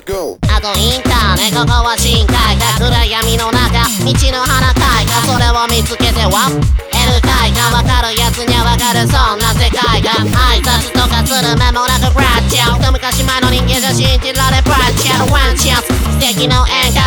あとインターネここは深海か暗闇の中道の花開花それを見つけては L 海かわかるやつにはわかるそんな世界が。挨拶とかする目もなくフラッチャー。一昔前の人間じゃ信じられバッチャー。ワンチャンス。奇跡の演歌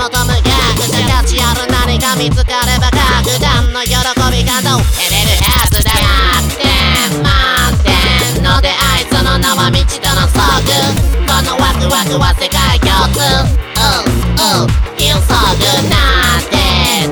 がらのままと無逆者価値ある何か見つかれば格段の喜び感動得れるはずだ100点満点の出会いその名は未知との遭遇このワクワクは世界共通 Oh oh feel so good なんて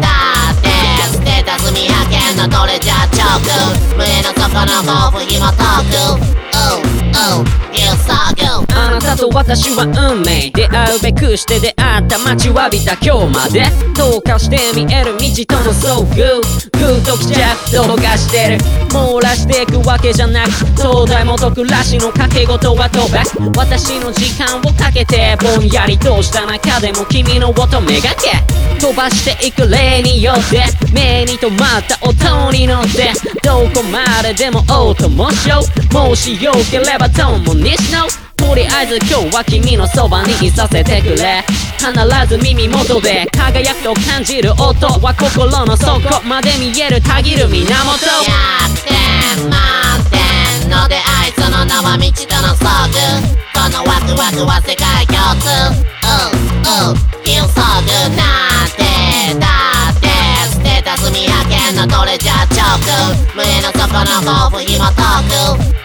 だってステータス未発見のトレジャーチョーク胸の底の抱負紐解く Oh oh feel so good あなたと私は運命出会うべくして出会うった待ちわびた今日まで。透過して見える道との遭遇グーときちゃ動画してる。網羅していくわけじゃなく東大元暮らしの賭け事は飛ばす私の時間をかけてぼんやりとした中でも君の音めがけ。飛ばしていく例によって目に留まった音に乗って。どこまででも音もしよう。もしよければ共にしのとりあえず今日は君のそばにいさせてくれ。必ず耳元で輝くと感じる音は心の底。まで見えるたぎる源。100点満点のであいその名は未知との遭遇。このワクワクは世界共通。Oh oh feel so good ス未発見のトレジャーチョーク胸の底の抱負紐解く。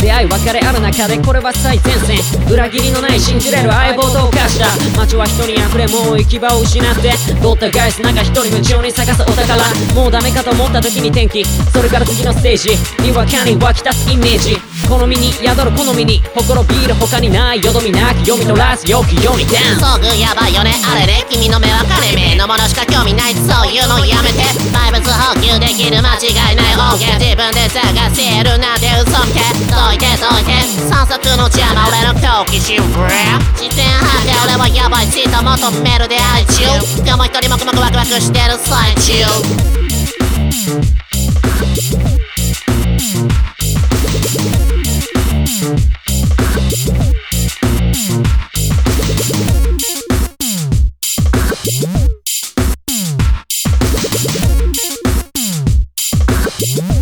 出会い別れある中でこれは最前線。裏切りのない信じれる相棒と化した。街は人に溢れもう行き場を失ってドッタガイス中一人夢中に探すお宝もうダメかと思った時に転機それから次のステージ。にわかに湧き立つイメージ。好みに宿る好みにほころびる他にないよどみなき読み取らずよく読み。ダン遭遇やばいよね。あれね君の目は金目。のものしか興味ない。そういうのやめて。バイブス補給できる間違いない音源自分で探せるなんて嘘みて。どいてどいて。散策の邪魔俺の好奇心自然派で俺はやばい。シート求める出会い中今日も一人もくもくワクワクしてる最中「Bye.